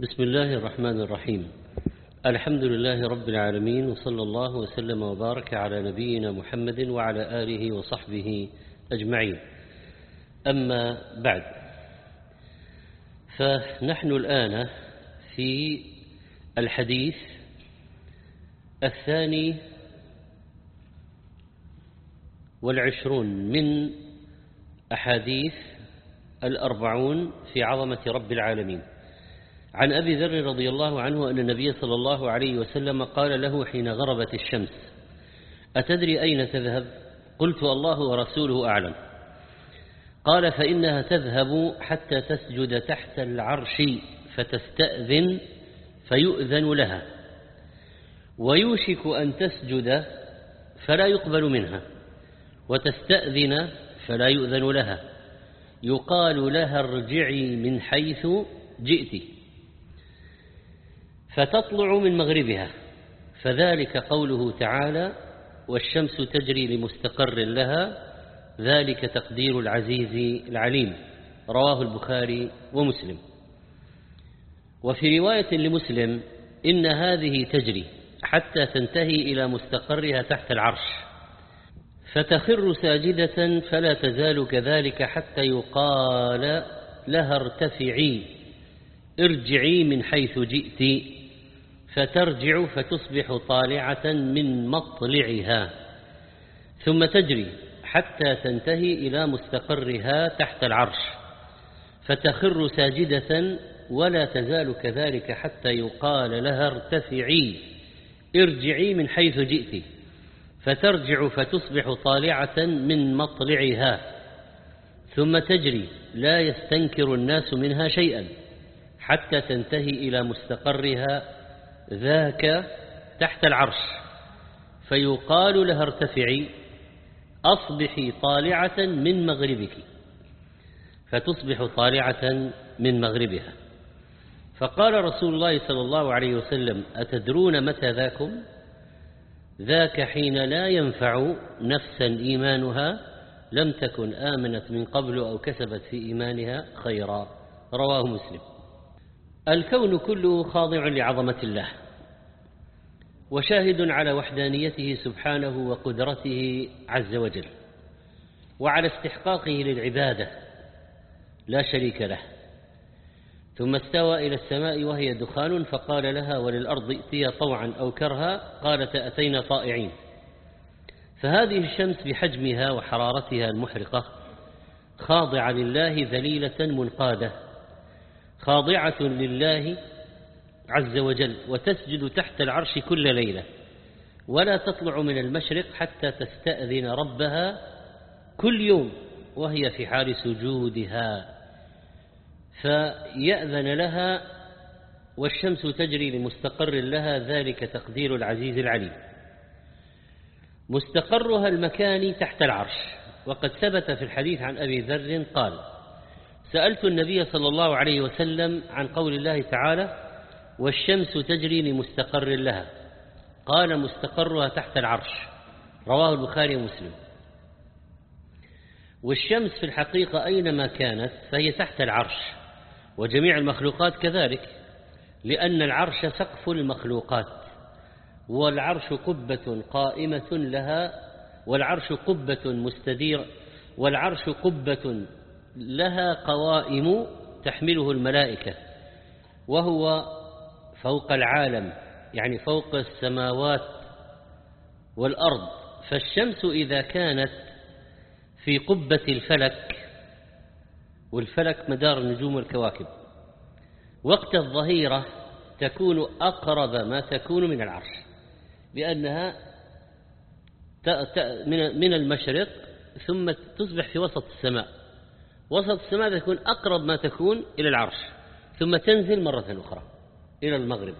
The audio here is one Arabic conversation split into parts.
بسم الله الرحمن الرحيم. الحمد لله رب العالمين وصلى الله وسلم وبارك على نبينا محمد وعلى آله وصحبه أجمعين. أما بعد فنحن الآن في الحديث الثاني والعشرون من أحاديث الأربعون في عظمة رب العالمين. عن أبي ذر رضي الله عنه أن النبي صلى الله عليه وسلم قال له حين غربت الشمس أتدري أين تذهب؟ قلت الله ورسوله أعلم. قال فإنها تذهب حتى تسجد تحت العرش فتستأذن فيؤذن لها. ويوشك أن تسجد فلا يقبل منها وتستأذن فلا يؤذن لها. يقال لها ارجعي من حيث جئت. فتطلع من مغربها. فذلك قوله تعالى والشمس تجري لمستقر لها ذلك تقدير العزيز العليم. رواه البخاري ومسلم. وفي رواية لمسلم إن هذه تجري حتى تنتهي إلى مستقرها تحت العرش. فتخر ساجدة فلا تزال كذلك حتى يقال لها ارتفعي ارجعي من حيث جئت. فترجع فتصبح طالعة من مطلعها. ثم تجري حتى تنتهي إلى مستقرها تحت العرش. فتخر ساجدة ولا تزال كذلك حتى يقال لها ارتفعي. ارجعي من حيث جئت. فترجع فتصبح طالعة من مطلعها. ثم تجري لا يستنكر الناس منها شيئا حتى تنتهي إلى مستقرها ذاك تحت العرش فيقال لها ارتفعي أصبحي طالعة من مغربك. فتصبح طالعة من مغربها. فقال رسول الله صلى الله عليه وسلم أتدرون متى ذاكم؟ ذاك حين لا ينفع نفسا إيمانها لم تكن آمنت من قبل أو كسبت في إيمانها خيرا. رواه مسلم. الكون كله خاضع لعظمة الله وشاهد على وحدانيته سبحانه وقدرته عز وجل وعلى استحقاقه للعبادة لا شريك له. ثم استوى إلى السماء وهي دخان فقال لها وللأرض ائتيا طوعا أو كرها قالت أتينا طائعين فهذه الشمس بحجمها وحرارتها المحرقة خاضعة لله ذليلة منقادة. خاضعة لله عز وجل وتسجد تحت العرش كل ليلة. ولا تطلع من المشرق حتى تستأذن ربها كل يوم وهي في حال سجودها. فيأذن لها والشمس تجري لمستقر لها ذلك تقدير العزيز العليم. مستقرها المكاني تحت العرش. وقد ثبت في الحديث عن أبي ذر قال سألت النبي صلى الله عليه وسلم عن قول الله تعالى والشمس تجري لمستقر لها. قال مستقرها تحت العرش. رواه البخاري ومسلم. والشمس في الحقيقة أينما كانت فهي تحت العرش وجميع المخلوقات كذلك لأن العرش سقف المخلوقات والعرش قبة قائمة لها والعرش قبة مستدير والعرش قبة لها قوائم تحمله الملائكة وهو فوق العالم يعني فوق السماوات والأرض. فالشمس إذا كانت في قبة الفلك والفلك مدار النجوم والكواكب وقت الظهيرة تكون أقرب ما تكون من العرش لأنها من المشرق ثم تصبح في وسط السماء. وسط السماء تكون أقرب ما تكون إلى العرش ثم تنزل مرة أخرى إلى المغرب.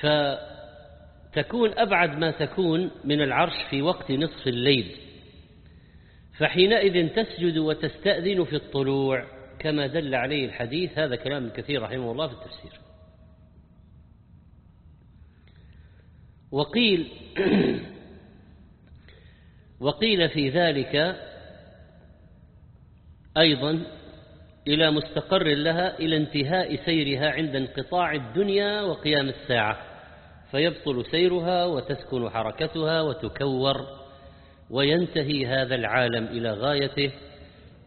فتكون أبعد ما تكون من العرش في وقت نصف الليل. فحينئذ تسجد وتستأذن في الطلوع كما دل عليه الحديث هذا كلام كثير رحمه الله في التفسير. وقيل وقيل في ذلك أيضا إلى مستقر لها إلى انتهاء سيرها عند انقطاع الدنيا وقيام الساعة فيبطل سيرها وتسكن حركتها وتكور وينتهي هذا العالم إلى غايته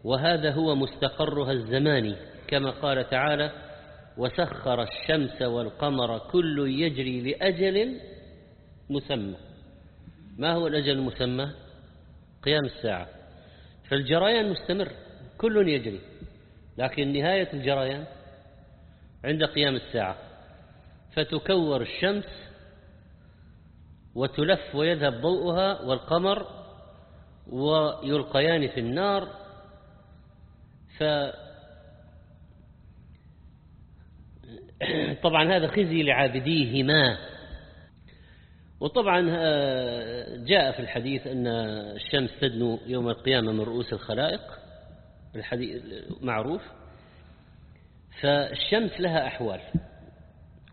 وهذا هو مستقرها الزماني كما قال تعالى وسخر الشمس والقمر كل يجري لأجل مسمى. ما هو الأجل المسمى؟ قيام الساعة. فالجريان مستمر كل يجري لكن نهاية الجريان عند قيام الساعة. فتكور الشمس وتلف ويذهب ضوءها والقمر ويلقيان في النار. ف طبعا هذا خزي لعابديهما. وطبعا آه، جاء في الحديث أن الشمس تدنو يوم القيامة من رؤوس الخلائق الحديث معروف. فالشمس لها أحوال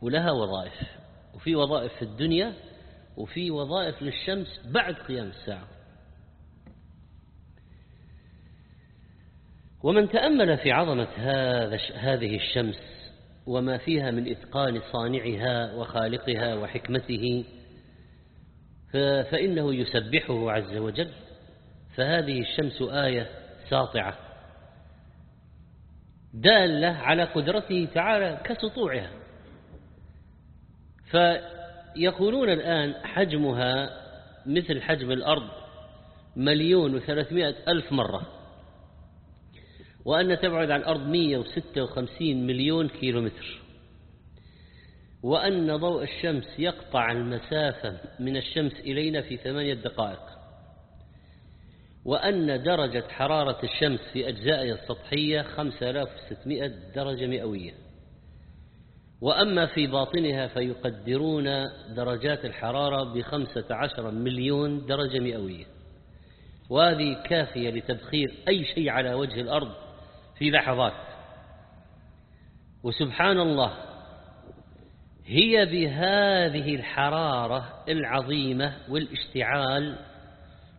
ولها وظائف وفي وظائف في الدنيا وفي وظائف للشمس بعد قيام الساعة. ومن تأمل في عظمة هذا هذه الشمس وما فيها من إتقان صانعها وخالقها وحكمته فإنه يسبحه عز وجل فهذه الشمس آية ساطعة دالة على قدرته تعالى كسطوعها. فيقولون الآن حجمها مثل حجم الأرض مليون وثلاثمائة ألف مرة وأن تبعد عن الأرض 156 مليون كيلومتر. وأن ضوء الشمس يقطع المسافة من الشمس إلينا في ثمانية دقائق. وأن درجة حرارة الشمس في أجزائها السطحية 5600 درجة مئوية. وأما في باطنها فيقدرون درجات الحرارة بخمسة عشر مليون درجة مئوية. وهذه كافية لتبخير أي شيء على وجه الأرض في لحظات. وسبحان الله هي بهذه الحرارة العظيمة والاشتعال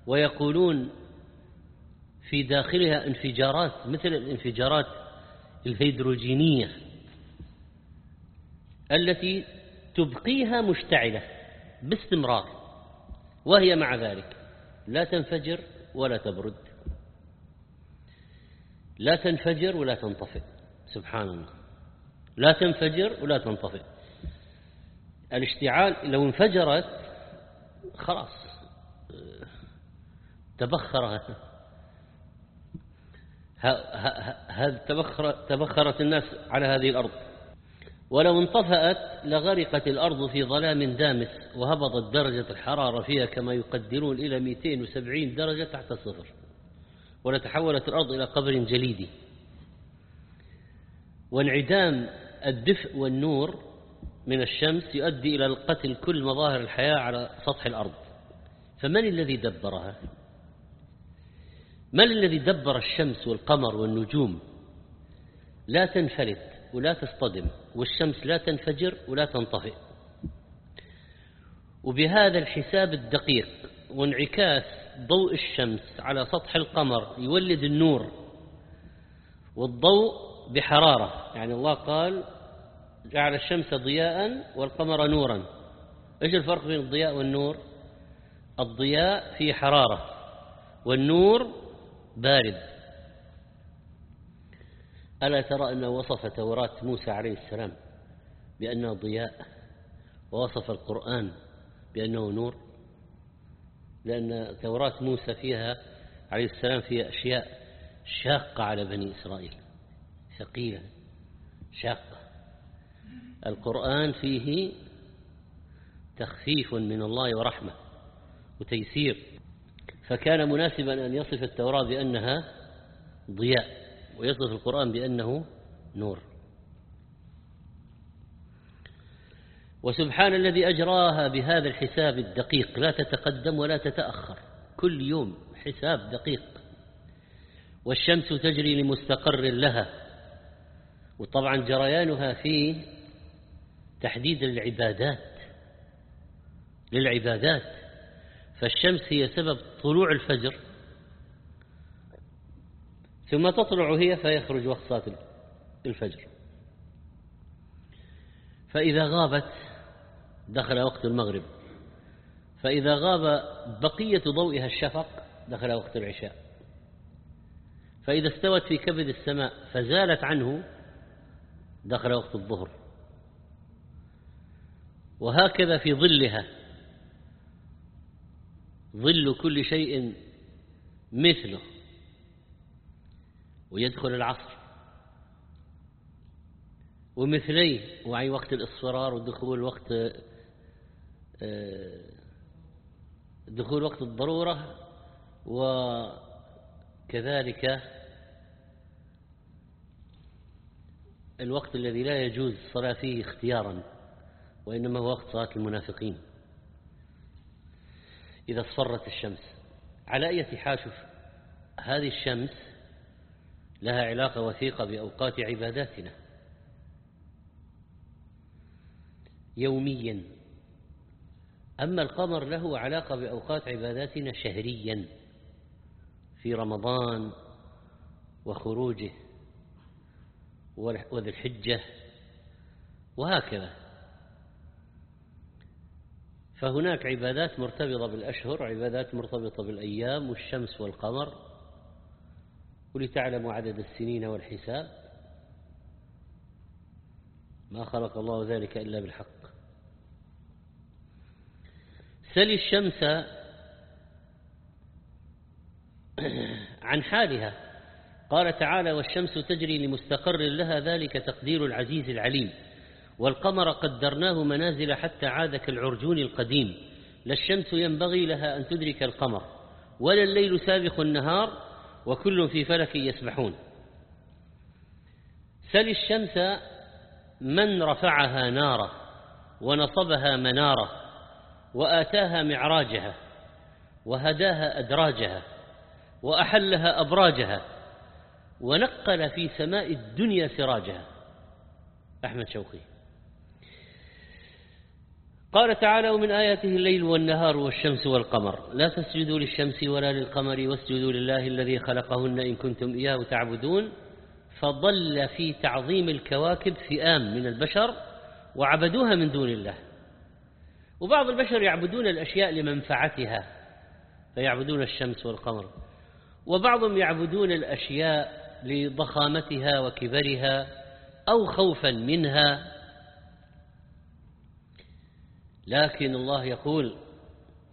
ويقولون في داخلها انفجارات مثل الانفجارات الهيدروجينية التي تبقيها مشتعلة باستمرار وهي مع ذلك لا تنفجر ولا تبرد. لا تنفجر ولا تنطفئ سبحان الله. لا تنفجر ولا تنطفئ. الاشتعال لو انفجرت خلاص تبخر هذا تبخر تبخرت الناس على هذه الأرض؟ ولو انطفأت لغرقت الأرض في ظلام دامس وهبطت درجة الحرارة فيها كما يقدرون إلى 270 درجة تحت الصفر. ولتحولت الأرض إلى قبر جليدي. وانعدام الدفء والنور من الشمس يؤدي إلى القتل كل مظاهر الحياة على سطح الأرض. فمن الذي دبرها؟ من الذي دبر الشمس والقمر والنجوم؟ لا تنفلت ولا تصطدم والشمس لا تنفجر ولا تنطفئ. وبهذا الحساب الدقيق وانعكاس ضوء الشمس على سطح القمر يولد النور والضوء بحرارة. يعني الله قال جعل الشمس ضياء والقمر نورا. إيش الفرق بين الضياء والنور؟ الضياء فيه حرارة والنور بارد. ألا ترى أنه وصف توراة موسى عليه السلام بأنه ضياء ووصف القرآن بأنه نور؟ لأن توراة موسى فيها عليه السلام فيها أشياء شاقة على بني إسرائيل ثقيلة شاقة. القرآن فيه تخفيف من الله ورحمة وتيسير. فكان مناسبا أن يصف التوراة بأنها ضياء ويصف القرآن بأنه نور. وسبحان الذي أجراها بهذا الحساب الدقيق لا تتقدم ولا تتأخر. كل يوم حساب دقيق. والشمس تجري لمستقر لها وطبعا جريانها في تحديد العبادات للعبادات. فالشمس هي سبب طلوع الفجر. ثم تطلع هي فيخرج وقت صلاة الفجر. فإذا غابت دخل وقت المغرب. فإذا غاب بقية ضوئها الشفق دخل وقت العشاء. فإذا استوت في كبد السماء فزالت عنه دخل وقت الظهر. وهكذا في ظلها. ظل كل شيء مثله. ويدخل العصر. ومثليه وعي وقت الإصفرار ودخول وقت آه، دخول وقت الضرورة. وكذلك الوقت الذي لا يجوز الصلاة فيه اختيارا. وإنما هو وقت صلاة المنافقين. إذا اصفرت الشمس. على أي حال شوف هذه الشمس لها علاقة وثيقة بأوقات عباداتنا؟ يوميا. أما القمر له علاقة بأوقات عباداتنا شهريا في رمضان وخروجه وذي الحجة وهكذا. فهناك عبادات مرتبطة بالأشهر عبادات مرتبطة بالأيام والشمس والقمر ولتعلموا عدد السنين والحساب. ما خلق الله ذلك إلا بالحق. سل الشمس عن حالها. قال تعالى والشمس تجري لمستقر لها ذلك تقدير العزيز العليم. والقمر قدرناه منازل حتى عاد كالعرجون القديم لا الشمس ينبغي لها أن تدرك القمر ولا الليل سابق النهار وكل في فلك يسبحون. سل الشمس من رفعها نارا ونصبها منارة وآتاها معراجها وهداها أدراجها وأحلها أبراجها ونقل في سماء الدنيا سراجها. أحمد شوقي. قال تعالى ومن آياته الليل والنهار والشمس والقمر. لا تسجدوا للشمس ولا للقمر واسجدوا لله الذي خلقهن إن كنتم إياه تعبدون. فضل في تعظيم الكواكب فئام من البشر وعبدوها من دون الله. وبعض البشر يعبدون الأشياء لمنفعتها فيعبدون الشمس والقمر. وبعضهم يعبدون الأشياء لضخامتها وكبرها أو خوفا منها لكن الله يقول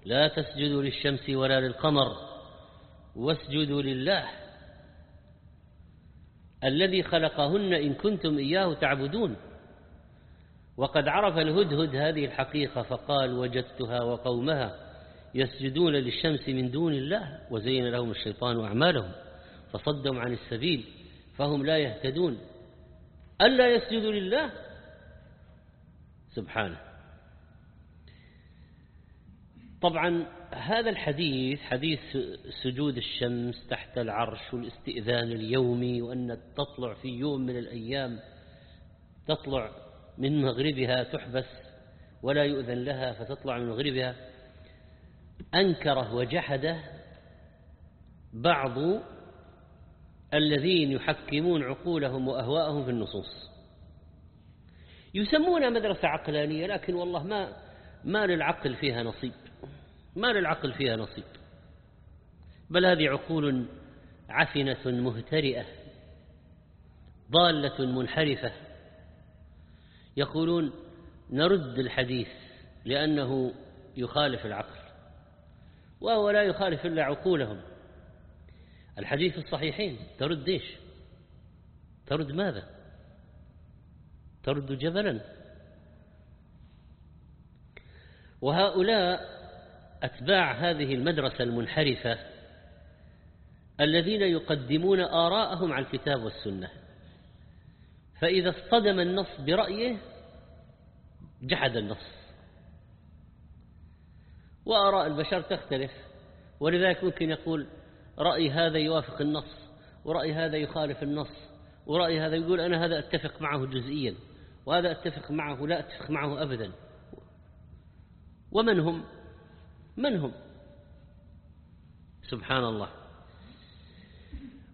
لا تسجدوا للشمس ولا للقمر واسجدوا لله الذي خلقهن إن كنتم إياه تعبدون. وقد عرف الهدهد هذه الحقيقة فقال وجدتها وقومها يسجدون للشمس من دون الله وزين لهم الشيطان أعمالهم فصدهم عن السبيل فهم لا يهتدون. ألا يسجدوا لله؟ سبحانه. طبعا هذا الحديث حديث سجود الشمس تحت العرش والاستئذان اليومي وأن تطلع في يوم من الأيام تطلع من مغربها تحبس ولا يؤذن لها فتطلع من مغربها أنكره وجحده بعض الذين يحكمون عقولهم وأهواءهم في النصوص. يسمونها مدرسة عقلانية لكن والله ما ما للعقل فيها نصيب. ما للعقل فيها نصيب. بل هذه عقول عفنة مهترئة ضالة منحرفة. يقولون نرد الحديث لأنه يخالف العقل وهو لا يخالف إلا عقولهم. الحديث الصحيحين ترد إيش؟ ترد ماذا؟ ترد جبلا. وهؤلاء أتباع هذه المدرسة المنحرفة الذين يقدمون آراءهم على الكتاب والسنة. فإذا اصطدم النص برأيه جحد النص. وآراء البشر تختلف. ولذلك ممكن يقول رأي هذا يوافق النص ورأي هذا يخالف النص ورأي هذا يقول أنا هذا أتفق معه جزئيا وهذا أتفق معه لا أتفق معه أبدا. ومن هم؟ من هم؟ سبحان الله.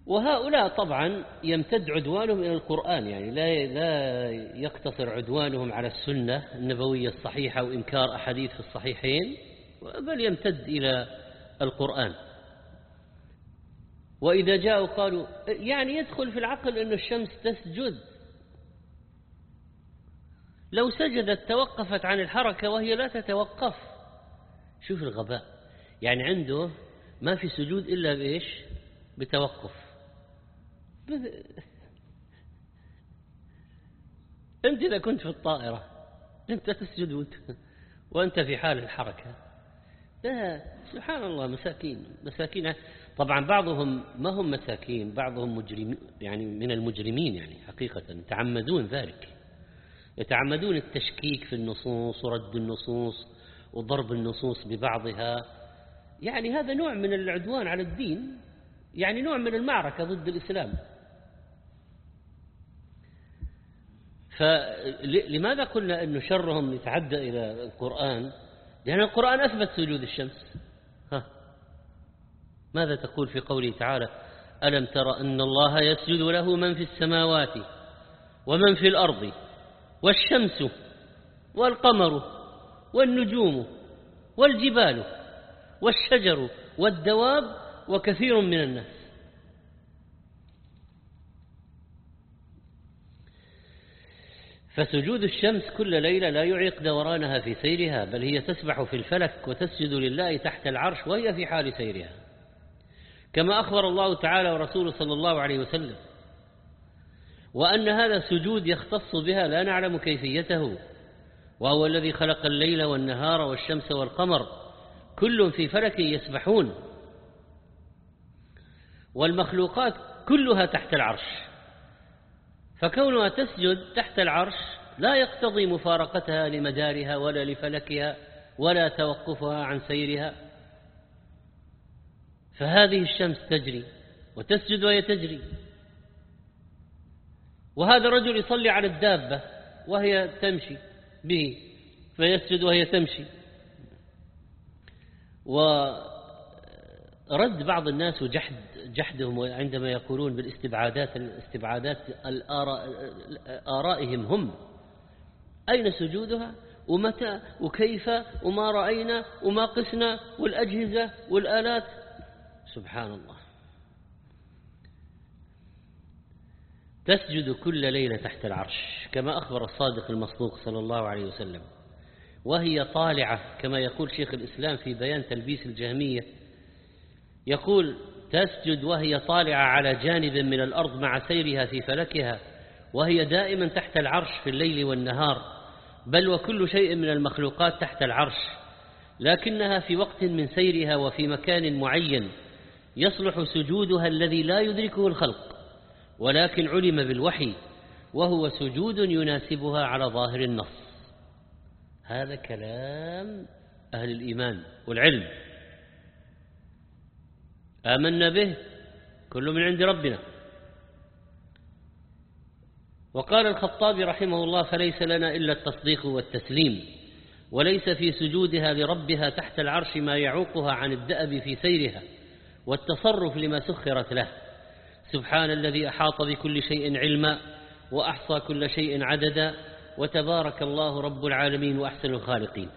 وهؤلاء طبعا يمتد عدوانهم إلى القرآن يعني لا لا يقتصر عدوانهم على السنة النبوية الصحيحة وإنكار أحاديث في الصحيحين بل يمتد إلى القرآن. وإذا جاءوا قالوا يعني يدخل في العقل أن الشمس تسجد. لو سجدت توقفت عن الحركة وهي لا تتوقف. شوف الغباء. يعني عنده ما في سجود إلا بإيش؟ بتوقف. أنت إذا كنت في الطائرة أنت تسجد وأنت في حال الحركة. لا سبحان الله مساكين مساكين. طبعا بعضهم ما هم مساكين بعضهم مجرم يعني من المجرمين يعني حقيقة يتعمدون ذلك. يتعمدون التشكيك في النصوص ورد النصوص وضرب النصوص ببعضها. يعني هذا نوع من العدوان على الدين يعني نوع من المعركة ضد الإسلام. فلماذا قلنا أن شرهم يتعدى إلى القرآن؟ لأن القرآن أثبت سجود الشمس. ها. ماذا تقول في قوله تعالى ألم تر أن الله يسجد له من في السماوات ومن في الأرض والشمس والقمر؟ والنجوم والجبال والشجر والدواب وكثير من الناس. فسجود الشمس كل ليلة لا يعيق دورانها في سيرها بل هي تسبح في الفلك وتسجد لله تحت العرش وهي في حال سيرها. كما أخبر الله تعالى ورسوله صلى الله عليه وسلم وأن هذا سجود يختص بها لا نعلم كيفيته وهو الذي خلق الليل والنهار والشمس والقمر. كل في فلك يسبحون. والمخلوقات كلها تحت العرش. فكونها تسجد تحت العرش لا يقتضي مفارقتها لمدارها ولا لفلكها ولا توقفها عن سيرها. فهذه الشمس تجري وتسجد وهي تجري. وهذا الرجل يصلي على الدابة وهي تمشي. به فيسجد وهي تمشي. ورد بعض الناس وجحد جحدهم عندما يقولون بالاستبعادات الاستبعادات آرائهم هم. أين سجودها؟ ومتى؟ وكيف؟ وما رأينا؟ وما قسنا؟ والأجهزة والآلات؟ سبحان الله. تسجد كل ليلة تحت العرش كما أخبر الصادق المصدوق صلى الله عليه وسلم. وهي طالعة كما يقول شيخ الإسلام في بيان تلبيس الجهمية. يقول تسجد وهي طالعة على جانب من الأرض مع سيرها في فلكها وهي دائما تحت العرش في الليل والنهار بل وكل شيء من المخلوقات تحت العرش لكنها في وقت من سيرها وفي مكان معين يصلح سجودها الذي لا يدركه الخلق. ولكن علم بالوحي وهو سجود يناسبها على ظاهر النص. هذا كلام أهل الإيمان والعلم. آمنا به كل من عند ربنا. وقال الخطابي رحمه الله فليس لنا إلا التصديق والتسليم وليس في سجودها لربها تحت العرش ما يعوقها عن الدأب في سيرها والتصرف لما سخرت له. سبحان الذي أحاط بكل شيء علما وأحصى كل شيء عددا وتبارك الله رب العالمين وأحسن الخالقين.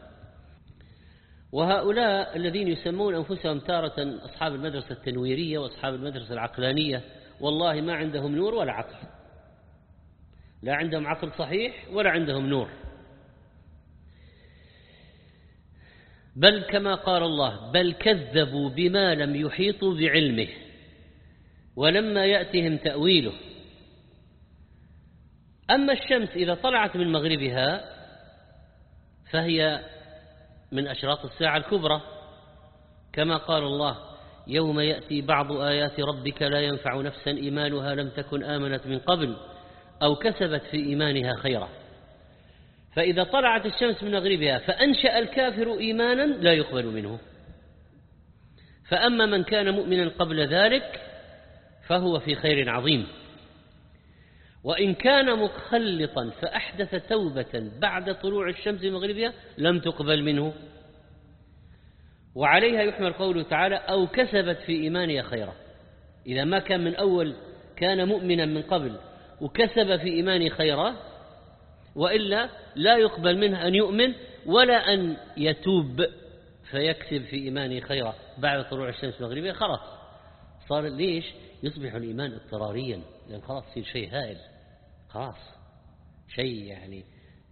وهؤلاء الذين يسمون أنفسهم تارة أصحاب المدرسة التنويرية وأصحاب المدرسة العقلانية والله ما عندهم نور ولا عقل. لا عندهم عقل صحيح ولا عندهم نور. بل كما قال الله بل كذبوا بما لم يحيطوا بعلمه. ولما يأتهم تأويله. أما الشمس إذا طلعت من مغربها فهي من أشراط الساعة الكبرى. كما قال الله يوم يأتي بعض آيات ربك لا ينفع نفسا إيمانها لم تكن آمنت من قبل أو كسبت في إيمانها خيرا. فإذا طلعت الشمس من مغربها فأنشأ الكافر إيمانا لا يقبل منه. فأما من كان مؤمنا قبل ذلك فهو في خير عظيم. وإن كان مخلطا فأحدث توبة بعد طلوع الشمس من مغربها لم تقبل منه. وعليها يحمل قوله تعالى أو كسبت في إيمانها خيرا. إذا ما كان من أول كان مؤمنا من قبل وكسب في إيمانه خيرا وإلا لا يقبل منه أن يؤمن ولا أن يتوب فيكسب في إيمانه خيرا. بعد طلوع الشمس المغربية خلاص. صار ليش؟ يصبح الإيمان اضطراريا لأن خلاص يصير شيء هائل خلاص شيء يعني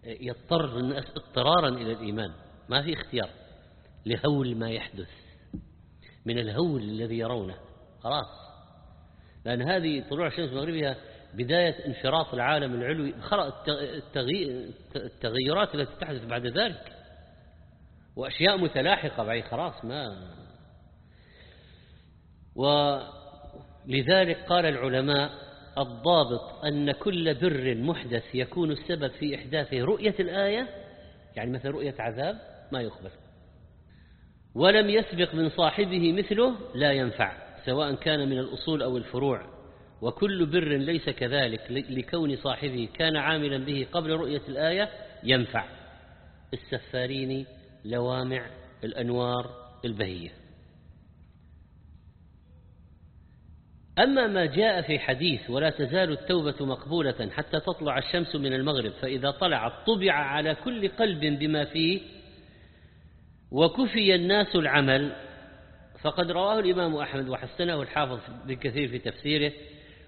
يضطر الناس اضطرارا إلى الإيمان ما في اختيار لهول ما يحدث من الهول الذي يرونه خلاص. لأن هذه طلوع الشمس المغربية بداية انشراط العالم العلوي التغيرات التي تحدث بعد ذلك وأشياء متلاحقة بعد خلاص ما. ولذلك قال العلماء الضابط أن كل بر محدث يكون السبب في إحداثه رؤية الآية يعني مثل رؤية عذاب ما يقبل ولم يسبق من صاحبه مثله لا ينفع سواء كان من الأصول أو الفروع. وكل بر ليس كذلك لكون صاحبه كان عاملا به قبل رؤية الآية ينفع. السفارين لوامع الأنوار البهية. أما ما جاء في حديث ولا تزال التوبة مقبولة حتى تطلع الشمس من المغرب فإذا طلعت طبع على كل قلب بما فيه وكفي الناس العمل فقد رواه الإمام أحمد وحسنه الحافظ بكثير في تفسيره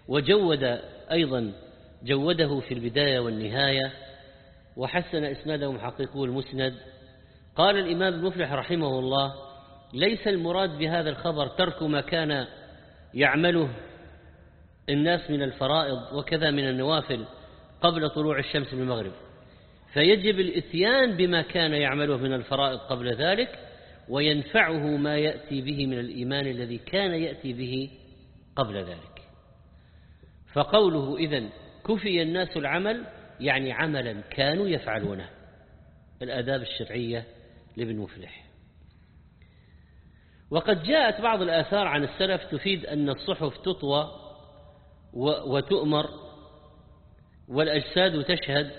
وجود أيضا جوده في البداية والنهاية وحسن إسناده محققو المسند. قال الإمام المفلح رحمه الله ليس المراد بهذا الخبر ترك ما كان يعمله الناس من الفرائض وكذا من النوافل قبل طلوع الشمس من المغرب. فيجب الإتيان بما كان يعمله من الفرائض قبل ذلك وينفعه ما يأتي به من الإيمان الذي كان يأتي به قبل ذلك. فقوله إذن كفي الناس العمل يعني عملا كانوا يفعلونه. الآداب الشرعية لابن مفلح. وقد جاءت بعض الآثار عن السلف تفيد أن الصحف تطوى وتؤمر والأجساد تشهد.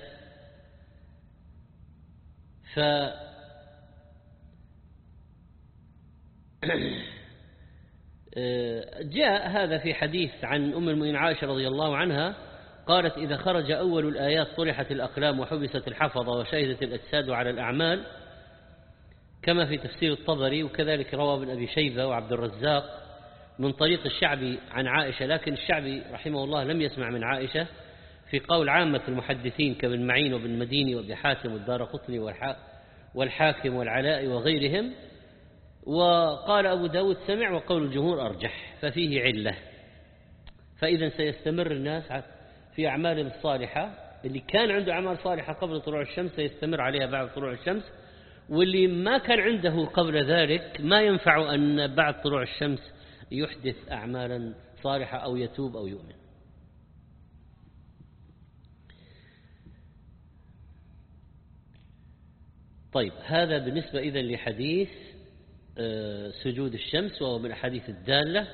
ف جاء هذا في حديث عن أم المؤمنين عائشة رضي الله عنها قالت إذا خرج أول الآيات طرحت الأقلام وحبست الحفظة وشهدت الأجساد على الأعمال كما في تفسير الطبري وكذلك روى ابن أبي شيبة وعبد الرزاق من طريق الشعبي عن عائشة لكن الشعبي رحمه الله لم يسمع من عائشة في قول عامة المحدثين كابن معين وابن مديني وابن حاتم والدار قطني والحاكم والعلائي وغيرهم. وقال أبو داود سمع وقول الجمهور أرجح ففيه علة. فإذا سيستمر الناس في أعمالهم الصالحة اللي كان عنده أعمال صالحة قبل طلوع الشمس سيستمر عليها بعد طلوع الشمس واللي ما كان عنده قبل ذلك ما ينفع أن بعد طلوع الشمس يحدث أعمالا صالحة أو يتوب أو يؤمن. طيب هذا بالنسبة إذا لحديث آه، سجود الشمس وهو من الأحاديث الدالة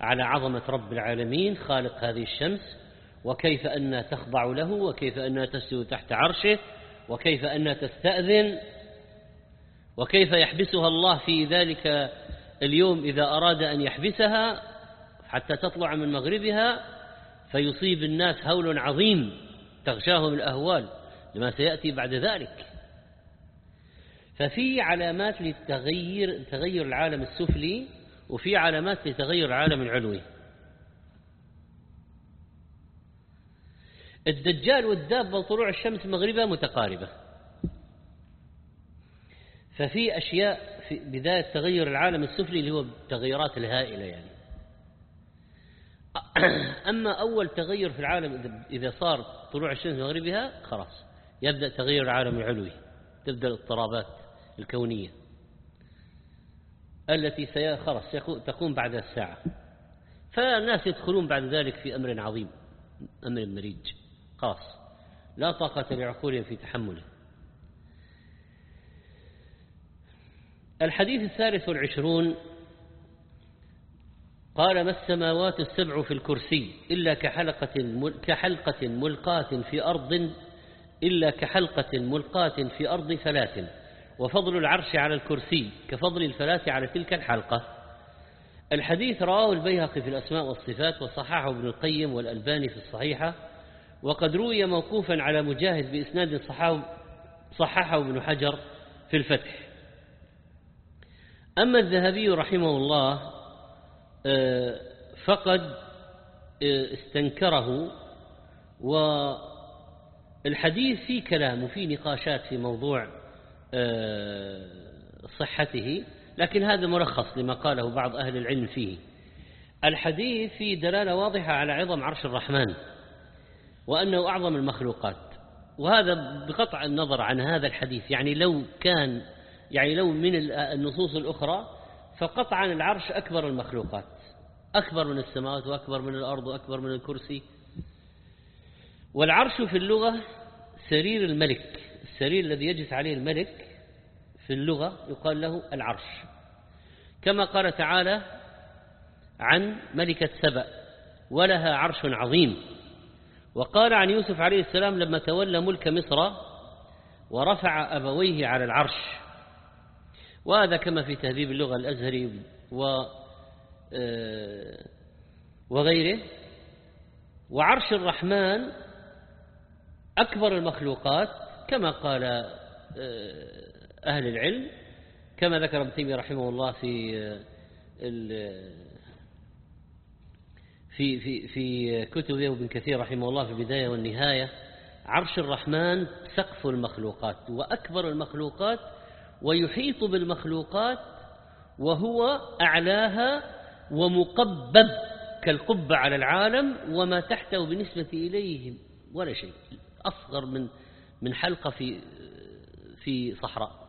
على عظمة رب العالمين خالق هذه الشمس وكيف أنها تخضع له وكيف أنها تسجد تحت عرشه وكيف أنها تستأذن وكيف يحبسها الله في ذلك اليوم إذا أراد أن يحبسها حتى تطلع من مغربها فيصيب الناس هول عظيم تغشاهم الأهوال لما سيأتي بعد ذلك. ففي علامات للتغير تغير العالم السفلي وفي علامات لتغير العالم العلوي. الدجال والدابة طلوع الشمس مغربة متقاربة. ففي أشياء في بداية تغير العالم السفلي اللي هو التغيرات الهائلة يعني. أما أول تغير في العالم إذا صار طلوع الشمس مغربها خلاص. يبدأ تغير العالم العلوي. تبدأ الاضطرابات الكونية. التي خلاص تقوم بعد الساعة. فالناس يدخلون بعد ذلك في أمر عظيم أمر مريج. خلاص. لا طاقة لعقولهم في تحمله. الحديث الثالث والعشرون قال ما السماوات السبع في الكرسي إلا كحلقة, كحلقة ملقاة في أرض إلا كحلقة ملقاة في أرض فلاة وفضل العرش على الكرسي كفضل الفلاة على تلك الحلقة. الحديث رواه البيهقي في الأسماء والصفات وصححه ابن القيم والألباني في الصحيحة وقد روي موقوفا على مجاهد بإسناد صححه ابن حجر في الفتح. أما الذهبي رحمه الله آه، فقد آه، استنكره والحديث في كلام وفي نقاشات في موضوع آه، صحته لكن هذا ملخص لما قاله بعض أهل العلم فيه. الحديث فيه دلالة واضحة على عظم عرش الرحمن وأنه أعظم المخلوقات. وهذا بقطع النظر عن هذا الحديث يعني لو كان يعني لو من النصوص الأخرى فقطعا العرش أكبر المخلوقات أكبر من السماوات وأكبر من الأرض وأكبر من الكرسي. والعرش في اللغة سرير الملك السرير الذي يجلس عليه الملك في اللغة يقال له العرش. كما قال تعالى عن ملكة سبأ ولها عرش عظيم. وقال عن يوسف عليه السلام لما تولى ملك مصر ورفع أبويه على العرش. وهذا كما في تهذيب اللغة الأزهري و آه، وغيره. وعرش الرحمن أكبر المخلوقات كما قال آه، أهل العلم كما ذكر ابن تيمية رحمه الله في آه، في في في كتبه وابن كثير رحمه الله في البداية والنهاية. عرش الرحمن سقف المخلوقات وأكبر المخلوقات ويحيط بالمخلوقات وهو أعلاها ومقبب كالقبة على العالم وما تحته بالنسبة إليهم ولا شيء أصغر من من حلقة في في صحراء.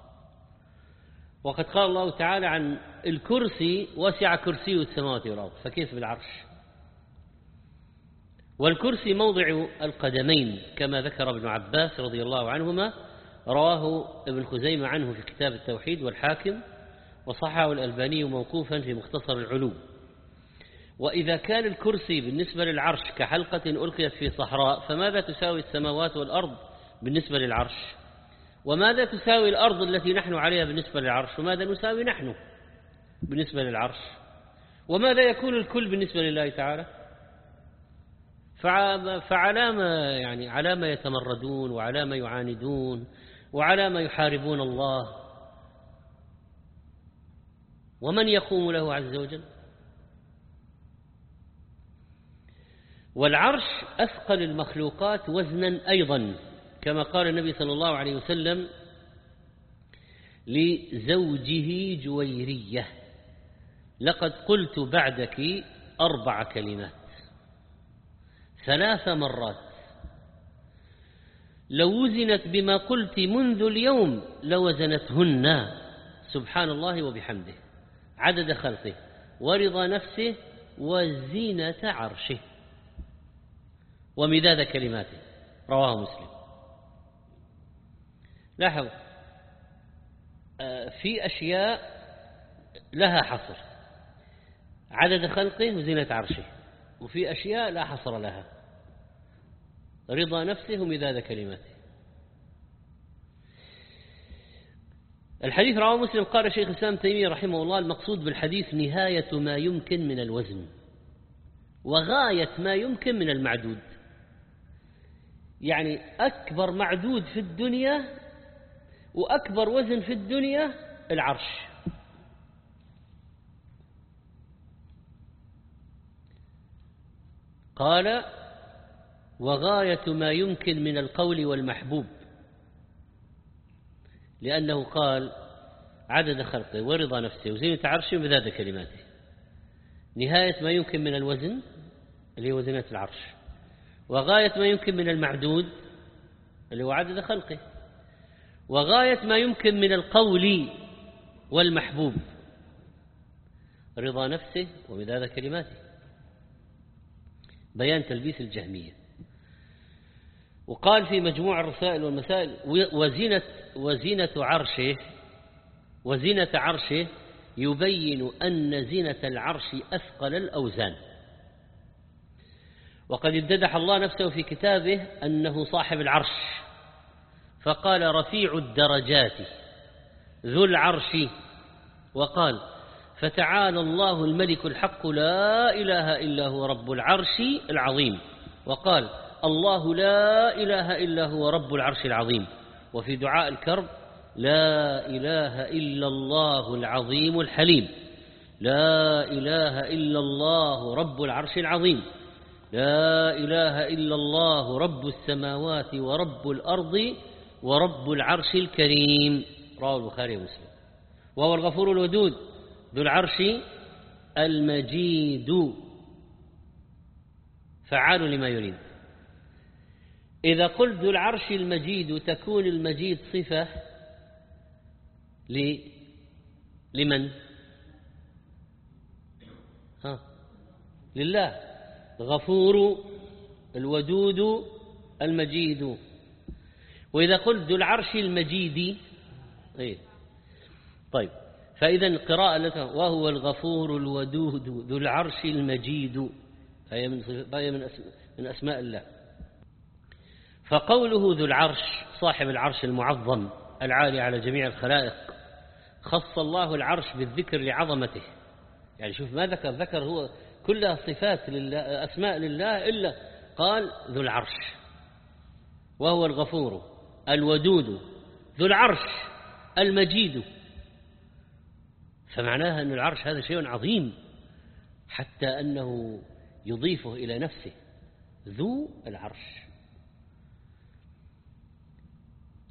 وقد قال الله تعالى عن الكرسي وسع كرسي السماوات والأرض فكيف بالعرش؟ والكرسي موضع القدمين كما ذكر ابن عباس رضي الله عنهما رواه ابن خزيمة عنه في كتاب التوحيد والحاكم وصححه الألباني موقوفا في مختصر العلوم. وإذا كان الكرسي بالنسبة للعرش كحلقة ألقيت في صحراء فماذا تساوي السماوات والأرض بالنسبة للعرش؟ وماذا تساوي الأرض التي نحن عليها بالنسبة للعرش؟ وماذا نساوي نحن بالنسبة للعرش؟ وماذا يكون الكل بالنسبة لله تعالى؟ فعلى ما يعني على ما يتمردون وعلى ما يعاندون وعلى ما يحاربون الله. ومن يقوم له عز وجل؟ والعرش أثقل المخلوقات وزنا أيضا كما قال النبي صلى الله عليه وسلم لزوجه جويرية لقد قلت بعدك أربع كلمات ثلاث مرات. لو وزنت بما قلت منذ اليوم لوزنتهن. سبحان الله وبحمده. عدد خلقه. ورضا نفسه وزينة عرشه. ومداد كلماته. رواه مسلم. لاحظ آه، في أشياء لها حصر. عدد خلقه وزينة عرشه. وفي أشياء لا حصر لها. رضا نفسه ومداد كلماته. الحديث رواه مسلم قال شيخ الإسلام تيمية رحمه الله المقصود بالحديث نهاية ما يمكن من الوزن وغاية ما يمكن من المعدود. يعني أكبر معدود في الدنيا وأكبر وزن في الدنيا العرش. قال وغاية ما يمكن من القول والمحبوب. لأنه قال عدد خلقه ورضا نفسه وزينة عرشه ومداد كلماته. نهاية ما يمكن من الوزن اللي هو وزنة العرش. وغاية ما يمكن من المعدود اللي هو عدد خلقه وغاية ما يمكن من القول والمحبوب. رضا نفسه ومداد كلماته. بيان تلبيس الجهمية. وقال في مجموع الرسائل والمسائل وزينة, وزينة عرشه وزينة عرشه يبين أن زينة العرش أثقل الأوزان. وقد امتدح الله نفسه في كتابه أنه صاحب العرش فقال رفيع الدرجات ذو العرش. وقال فتعالى الله الملك الحق لا إله إلا هو رب العرش العظيم. وقال الله لا إله إلا هو رب العرش العظيم. وفي دعاء الكرب لا إله إلا الله العظيم الحليم. لا إله إلا الله رب العرش العظيم. لا إله إلا الله رب السماوات ورب الأرض ورب العرش الكريم. رواه البخاري ومسلم. وهو الغفور الودود ذو العرش المجيد. فعال لما يريد. إذا قلت ذو العرش المجيد تكون المجيد صفة لمن؟ ها لله. غفور الودود المجيد. وإذا قلت ذو العرش المجيد إيه. طيب. فإذا قراءة لك وهو الغفور الودود ذو العرش المجيد. فهي من, من أسماء الله. فقوله ذو العرش صاحب العرش المعظم العالي على جميع الخلائق خص الله العرش بالذكر لعظمته. يعني شوف ما ذكر ذكر هو كلها صفات لله أسماء لله إلا قال ذو العرش. وهو الغفور الودود ذو العرش المجيد. فمعناها أن العرش هذا شيء عظيم حتى أنه يضيفه إلى نفسه ذو العرش.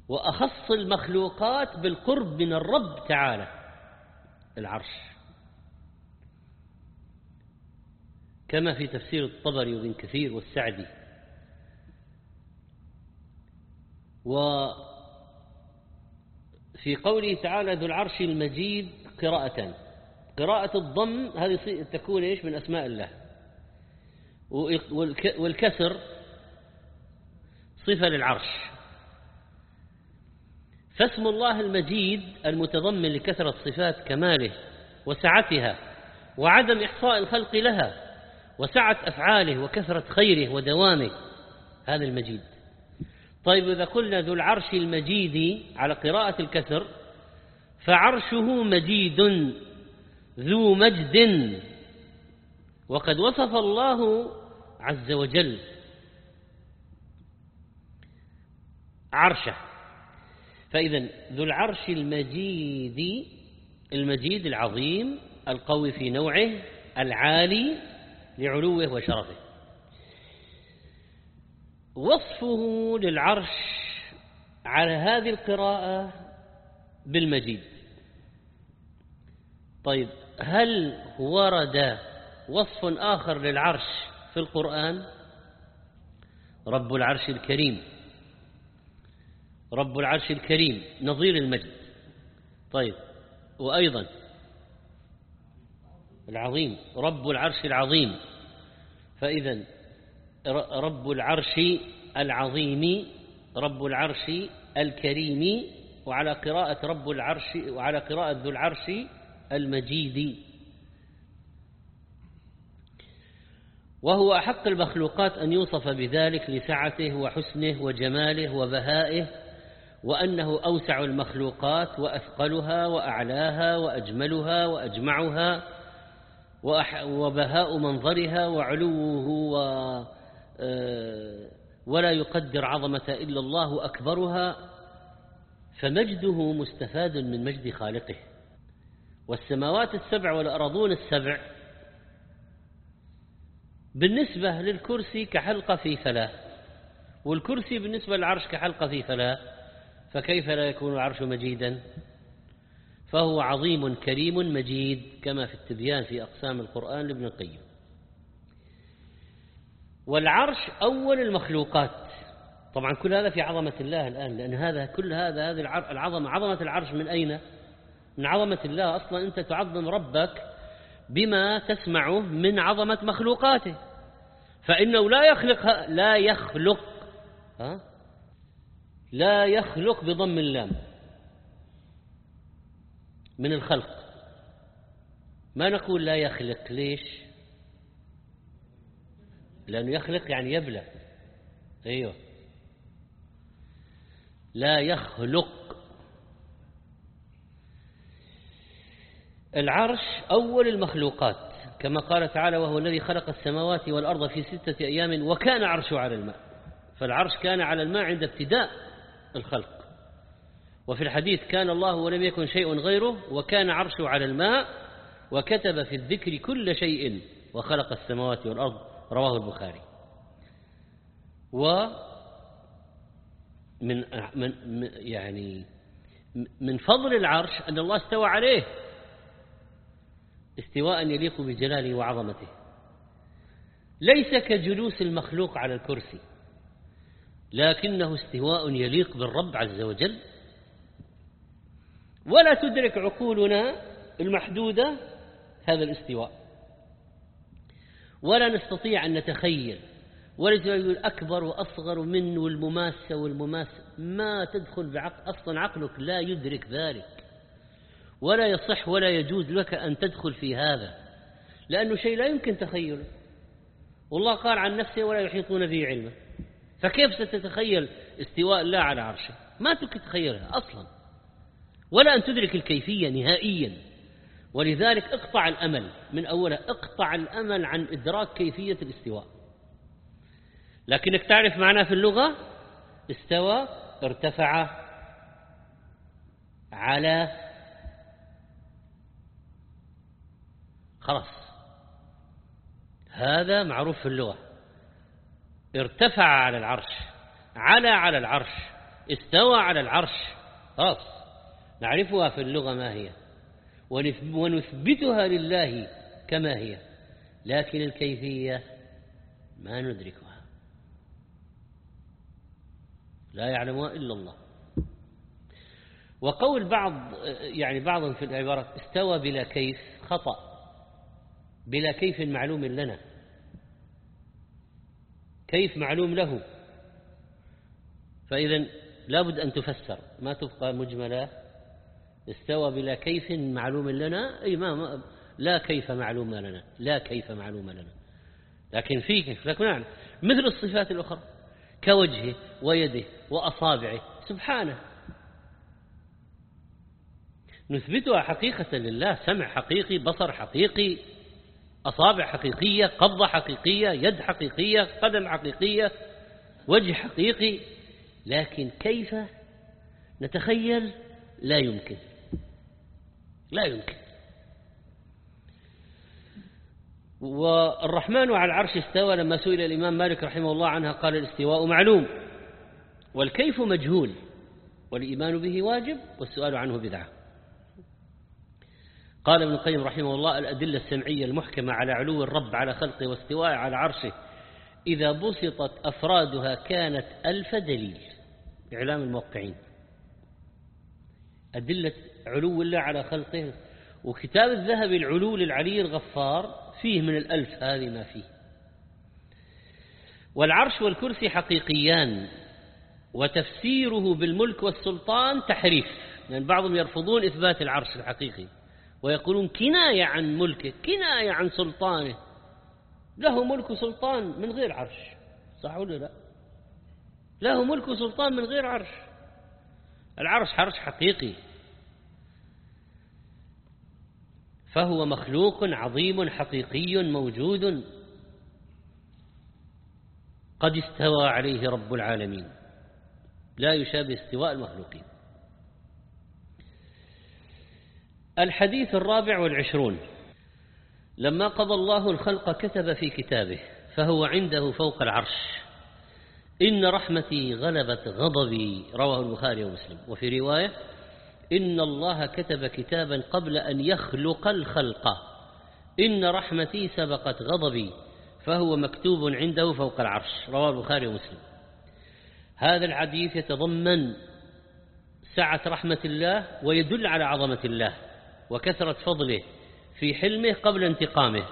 وأخص المخلوقات بالقرب من الرب تعالى العرش. كما في تفسير الطبري وابن كثير والسعدي. وفي قوله تعالى ذو العرش المجيد قراءتان قراءة الضم هذه تكون إيش؟ من أسماء الله. والكسر صفة للعرش. فاسم الله المجيد المتضمن لكثرة صفات كماله وسعتها وعدم إحصاء الخلق لها وسعة أفعاله وكثرة خيره ودوامه. هذا المجيد. طيب إذا قلنا ذو العرش المجيد على قراءة الكسر فعرشه مجيد ذو مجد وقد وصف الله عز وجل عرشه. فإذا ذو العرش المجيد المجيد العظيم القوي في نوعه العالي لعلوه وشرفه. وصفه للعرش على هذه القراءة بالمجيد. طيب هل ورد وصف آخر للعرش في القرآن؟ رب العرش الكريم. رب العرش الكريم نظير المجد. طيب وأيضا العظيم رب العرش العظيم. فإذا رب العرش العظيم رب العرش الكريم وعلى قراءة رب العرش وعلى قراءة ذو العرش المجيد. وهو أحق المخلوقات أن يوصف بذلك لسعته وحسنه وجماله وبهائه وأنه أوسع المخلوقات وأثقلها وأعلاها وأجملها وأجمعها وبهاء منظرها وعلوه و آه، ولا يقدر عظمة إلا الله أكبرها فمجده مستفاد من مجد خالقه. والسماوات السبع والأرضون السبع بالنسبة للكرسي كحلقة في فلاة والكرسي بالنسبة للعرش كحلقة في فلاة. فكيف لا يكون العرش مجيدا؟ فهو عظيم كريم مجيد كما في التبيان في أقسام القرآن لابن القيم. والعرش أول المخلوقات. طبعا كل هذا في عظمة الله الآن لأن هذا كل هذا هذه العظمة عظمة العرش من أين؟ من عظمة الله. أصلا أنت تعظم ربك بما تسمعه من عظمة مخلوقاته. فإنه لا يخلق لا يخلق. ها؟ لا يخلق بضم اللام من الخلق. ما نقول لا يخلق ليش؟ لأنه يخلق يعني يبلى أيوه. لا يخلق. العرش أول المخلوقات كما قال تعالى وهو الذي خلق السماوات والأرض في ستة أيام وكان عرشه على الماء. فالعرش كان على الماء عند ابتداء الخلق. وفي الحديث كان الله ولم يكن شيء غيره وكان عرشه على الماء وكتب في الذكر كل شيء وخلق السماوات والأرض. رواه البخاري. و من من يعني من فضل العرش أن الله استوى عليه استواء يليق بجلاله وعظمته. ليس كجلوس المخلوق على الكرسي. لكنه استواء يليق بالرب عز وجل. ولا تدرك عقولنا المحدودة هذا الاستواء. ولا نستطيع أن نتخيل ولذلك يقول أكبر وأصغر من والمماسة والمماسة ما تدخل بعقل أصلا عقلك لا يدرك ذلك. ولا يصح ولا يجوز لك أن تدخل في هذا لأنه شيء لا يمكن تخيله. والله قال عن نفسه ولا يحيطون به علما. فكيف ستتخيل استواء الله على عرشه؟ ما تتخيلها أصلا. ولا أن تدرك الكيفية نهائيا. ولذلك اقطع الأمل. من أولها اقطع الأمل عن إدراك كيفية الاستواء. لكنك تعرف معناه في اللغة؟ استوى ارتفع على خلاص. هذا معروف في اللغة. ارتفع على العرش على على العرش استوى على العرش. خلاص نعرفها في اللغة ما هي ونثبتها لله كما هي لكن الكيفية ما ندركها. لا يعلمها إلا الله. وقول بعض يعني بعضهم في العبارة استوى بلا كيف خطأ بلا كيف معلوم لنا. كيف معلوم له؟ فإذا لابد أن تفسر. ما تبقى مجملة. استوى بلا كيف معلوم لنا. أي ما لا كيف معلوم لنا. لا كيف معلوم لنا. لكن في كيف لكن نعم. مثل الصفات الأخرى. كوجهه ويده وأصابعه. سبحانه. نثبتها حقيقة لله. سمع حقيقي بصر حقيقي. أصابع حقيقية قبضة حقيقية يد حقيقية قدم حقيقية وجه حقيقي. لكن كيف نتخيل؟ لا يمكن. لا يمكن. والرحمن على العرش استوى لما سئل الإمام مالك رحمه الله عنها قال الاستواء معلوم والكيف مجهول والإيمان به واجب والسؤال عنه بدعة. قال ابن القيم رحمه الله الأدلة السمعية المحكمة على علو الرب على خلقه واستواء على عرشه. إذا بسطت أفرادها كانت ألف دليل. إعلام الموقعين. أدلة علو الله على خلقه. وكتاب الذهب العلو للعلي الغفار فيه من الألف هذه ما فيه. والعرش والكرسي حقيقيان. وتفسيره بالملك والسلطان تحريف. لأن يعني بعضهم يرفضون إثبات العرش الحقيقي. ويقولون كناية عن ملكه كناية عن سلطانه. له ملك وسلطان من غير عرش. صح ولا لا؟ له ملك وسلطان من غير عرش. العرش عرش حقيقي. فهو مخلوق عظيم حقيقي موجود. قد استوى عليه رب العالمين. لا يشابه استواء المخلوقين. الحديث الرابع والعشرون. لما قضى الله الخلق كتب في كتابه فهو عنده فوق العرش. إن رحمتي غلبت غضبي رواه البخاري ومسلم. وفي رواية إن الله كتب كتابا قبل أن يخلق الخلق. إن رحمتي سبقت غضبي فهو مكتوب عنده فوق العرش. رواه البخاري ومسلم. هذا الحديث يتضمن سعة رحمة الله ويدل على عظمة الله. وكثرة فضله في حلمه قبل انتقامه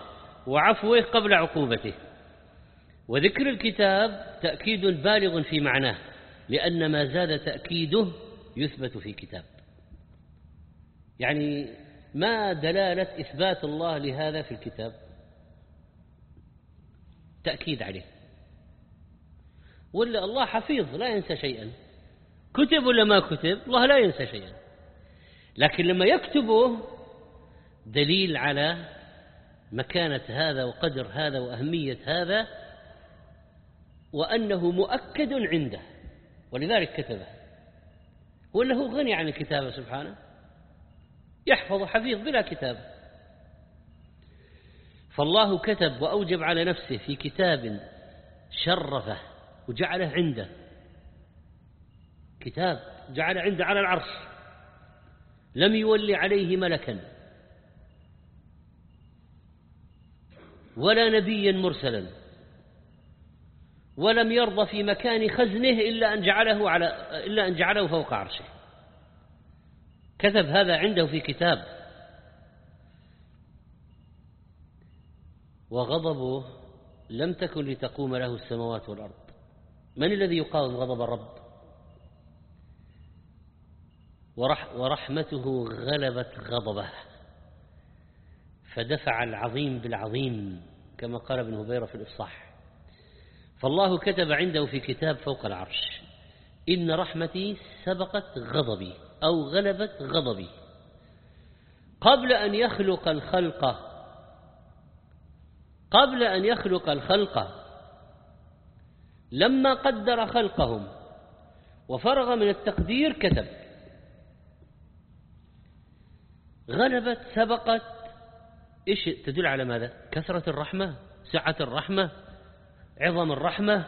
وعفوه قبل عقوبته. وذكر الكتاب تأكيد بالغ في معناه لأن ما زاد تأكيده يثبت في كتاب. يعني ما دلالة إثبات الله لهذا في الكتاب؟ تأكيد عليه. ولا الله حفيظ لا ينسى شيئا. كتب ولا ما كتب الله لا ينسى شيئا. لكن لما يكتبه دليل على مكانة هذا وقدر هذا وأهمية هذا وأنه مؤكد عنده ولذلك كتبه. وأنه غني عن الكتابة سبحانه؟ يحفظ حفيظ بلا كتابة فالله كتب وأوجب على نفسه في كتاب شرفه وجعله عنده. كتاب جعل عنده على العرش. لم يولي عليه ملكا ولا نبيا مرسلا ولم يرضى في مكان خزنه إلا أن جعله على إلا أن جعله فوق عرشه. كتب هذا عنده في كتاب. وغضبه لم تكن لتقوم له السماوات والأرض. من الذي يقاوم غضب الرب؟ ورح ورحمته غلبت غضبه. فدفع العظيم بالعظيم كما قال ابن هبيرة في الإفصاح. فالله كتب عنده في كتاب فوق العرش إن رحمتي سبقت غضبي أو غلبت غضبي. قبل أن يخلق الخلق قبل أن يخلق الخلق لما قدر خلقهم وفرغ من التقدير كتب. غلبت سبقت. إيش تدل على ماذا؟ كثرة الرحمة سعة الرحمة عظم الرحمة.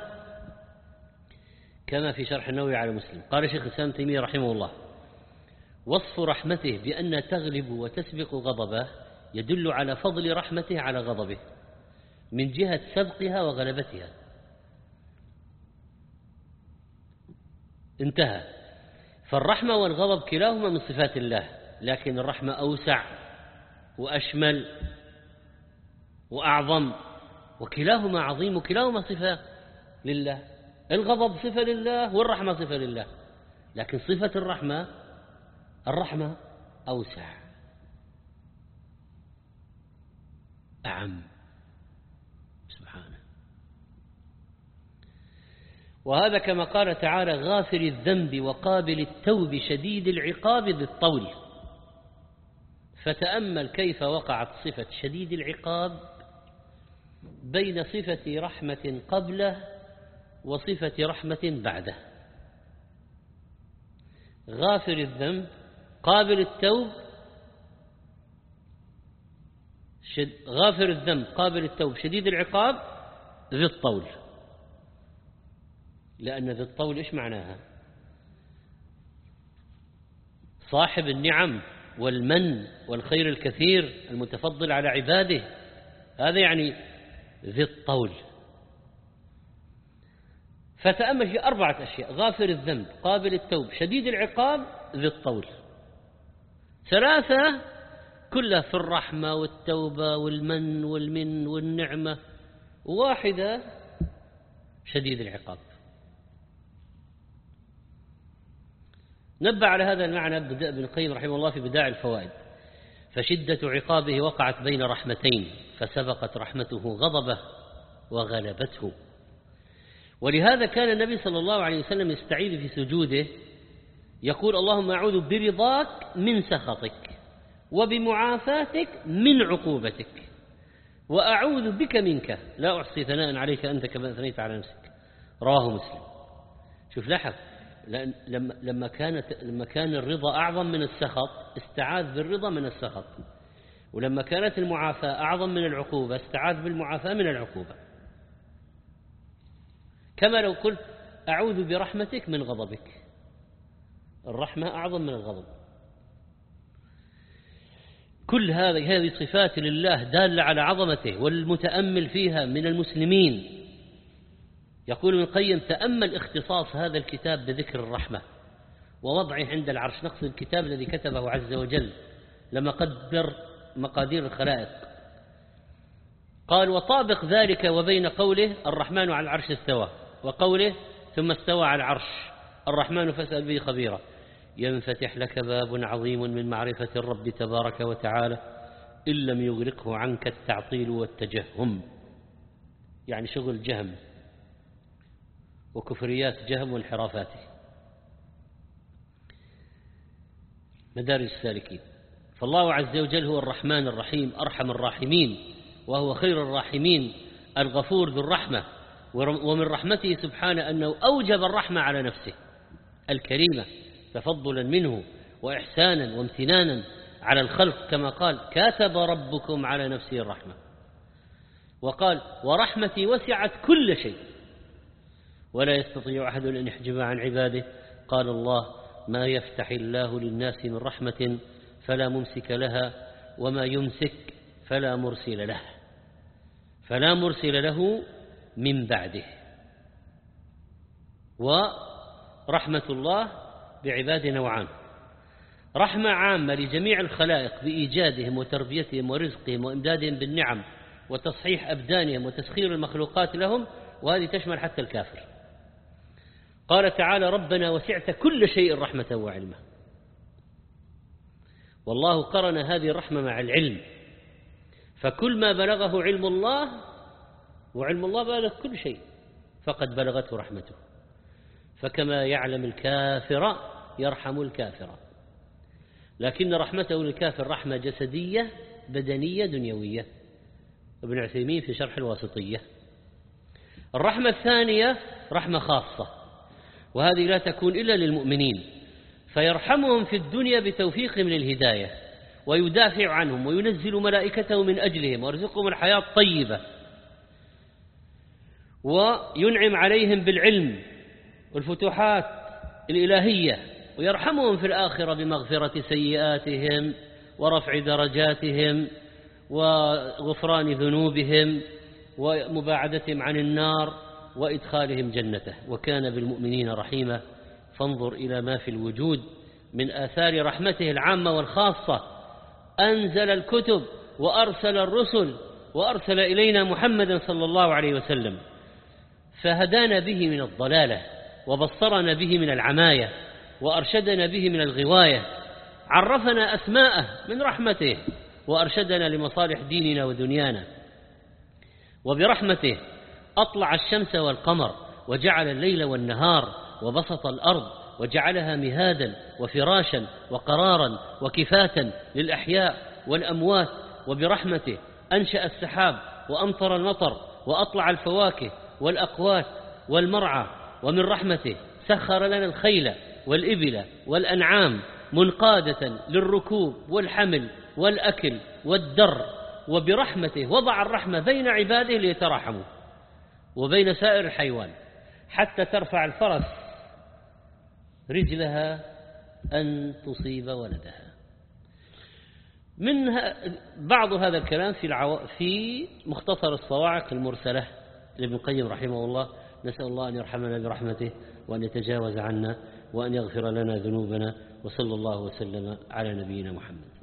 كما في شرح النووي على مسلم. قال شيخ الإسلام تيمية رحمه الله وصف رحمته بأن تغلب وتسبق غضبه يدل على فضل رحمته على غضبه من جهة سبقها وغلبتها. انتهى. فالرحمة والغضب كلاهما من صفات الله. لكن الرحمة أوسع وأشمل وأعظم وكلاهما عظيم وكلاهما صفة لله. الغضب صفة لله والرحمة صفة لله. لكن صفة الرحمة الرحمة أوسع. أعم. سبحانه. وهذا كما قال تعالى غافر الذنب وقابل التوب شديد العقاب ذي الطول. فتأمل كيف وقعت صفة شديد العقاب بين صفة رحمة قبله وصفة رحمة بعده. غافر الذنب قابل التوب شد غافر الذنب قابل التوب شديد العقاب ذي الطول. لأن ذي الطول إيش معناها؟ صاحب النعم. والمن والخير الكثير المتفضل على عباده هذا يعني ذي الطول. فتأمل في أربعة أشياء غافر الذنب قابل التوب شديد العقاب ذي الطول. ثلاثة كلها في الرحمة والتوبة والمن والمن والنعمة. واحدة شديد العقاب. نبه على هذا المعنى ابن القيم رحمه الله في بداع الفوائد. فشدة عقابه وقعت بين رحمتين فسبقت رحمته غضبه وغلبته. ولهذا كان النبي صلى الله عليه وسلم يستعيذ في سجوده يقول اللهم أعوذ برضاك من سخطك وبمعافاتك من عقوبتك وأعوذ بك منك. لا أحصي ثناء عليك أنت كما أثنيت على نفسك. رواه مسلم. شوف لاحظ لما لما كانت لما كان الرضا أعظم من السخط استعاذ بالرضا من السخط. ولما كانت المعافاة أعظم من العقوبة استعاذ بالمعافاة من العقوبة. كما لو قلت أعوذ برحمتك من غضبك. الرحمة أعظم من الغضب. كل هذه هذه صفات لله دالة على عظمته والمتأمل فيها من المسلمين. يقول ابن القيم تأمل اختصاص هذا الكتاب بذكر الرحمة ووضعه عند العرش. نقصد الكتاب الذي كتبه عز وجل لما قدر مقادير الخلائق. قال وطابق ذلك وبين قوله الرحمن على العرش استوى وقوله ثم استوى على العرش. الرحمن فاسأل به خبيرا ينفتح لك باب عظيم من معرفة الرب تبارك وتعالى إن لم يغرقه عنك التعطيل والتجهم. يعني شغل جهم. وكفريات جهم وانحرافاته. مدارج السالكين. فالله عز وجل هو الرحمن الرحيم أرحم الراحمين وهو خير الراحمين الغفور ذو الرحمة ومن رحمته سبحانه أنه أوجب الرحمة على نفسه الكريمة تفضلا منه وإحسانا وامتنانا على الخلق كما قال كاتب ربكم على نفسه الرحمة وقال ورحمتي وسعت كل شيء ولا يستطيع أحد أن يحجب عن عباده. قال الله ما يفتح الله للناس من رحمة فلا ممسك لها وما يمسك فلا مرسل له. فلا مرسل له من بعده. ورحمة الله بعباد نوعان رحمة عامة لجميع الخلائق بإيجادهم وتربيتهم ورزقهم وإمدادهم بالنعم وتصحيح أبدانهم وتسخير المخلوقات لهم وهذه تشمل حتى الكافر. قال تعالى ربنا وسعت كل شيء رحمة وعلما. والله قرن هذه الرحمة مع العلم. فكل ما بلغه علم الله وعلم الله بلغ كل شيء فقد بلغته رحمته. فكما يعلم الكافر يرحم الكافر. لكن رحمته للكافر رحمة جسدية بدنية دنيوية. ابن عثيمين في شرح الواسطية. الرحمة الثانية رحمة خاصة. وهذه لا تكون إلا للمؤمنين فيرحمهم في الدنيا بتوفيقهم للهداية ويدافع عنهم وينزل ملائكته من أجلهم ويرزقهم الحياة الطيبة وينعم عليهم بالعلم والفتوحات الإلهية ويرحمهم في الآخرة بمغفرة سيئاتهم ورفع درجاتهم وغفران ذنوبهم ومباعدتهم عن النار. وإدخالهم جنته. وكان بالمؤمنين رحيما. فانظر إلى ما في الوجود من آثار رحمته العامة والخاصة. أنزل الكتب وأرسل الرسل وأرسل إلينا محمدا صلى الله عليه وسلم. فهدانا به من الضلالة وبصرنا به من العماية وأرشدنا به من الغواية. عرفنا أسماءه من رحمته وأرشدنا لمصالح ديننا ودنيانا. وبرحمته أطلع الشمس والقمر وجعل الليل والنهار وبسط الأرض وجعلها مهادا وفراشا وقرارا وكفاتا للأحياء والأموات وبرحمته أنشأ السحاب وأمطر المطر وأطلع الفواكه والأقوات والمرعى ومن رحمته سخر لنا الخيل والإبل والأنعام منقادة للركوب والحمل والأكل والدر وبرحمته وضع الرحمة بين عباده ليتراحموا وبين سائر الحيوان حتى ترفع الفرس رجلها أن تصيب ولدها. من بعض هذا الكلام في العو... في مختصر الصواعق المرسلة لابن القيم رحمه الله. نسأل الله أن يرحمنا برحمته وأن يتجاوز عنا وأن يغفر لنا ذنوبنا وصلى الله وسلم على نبينا محمد.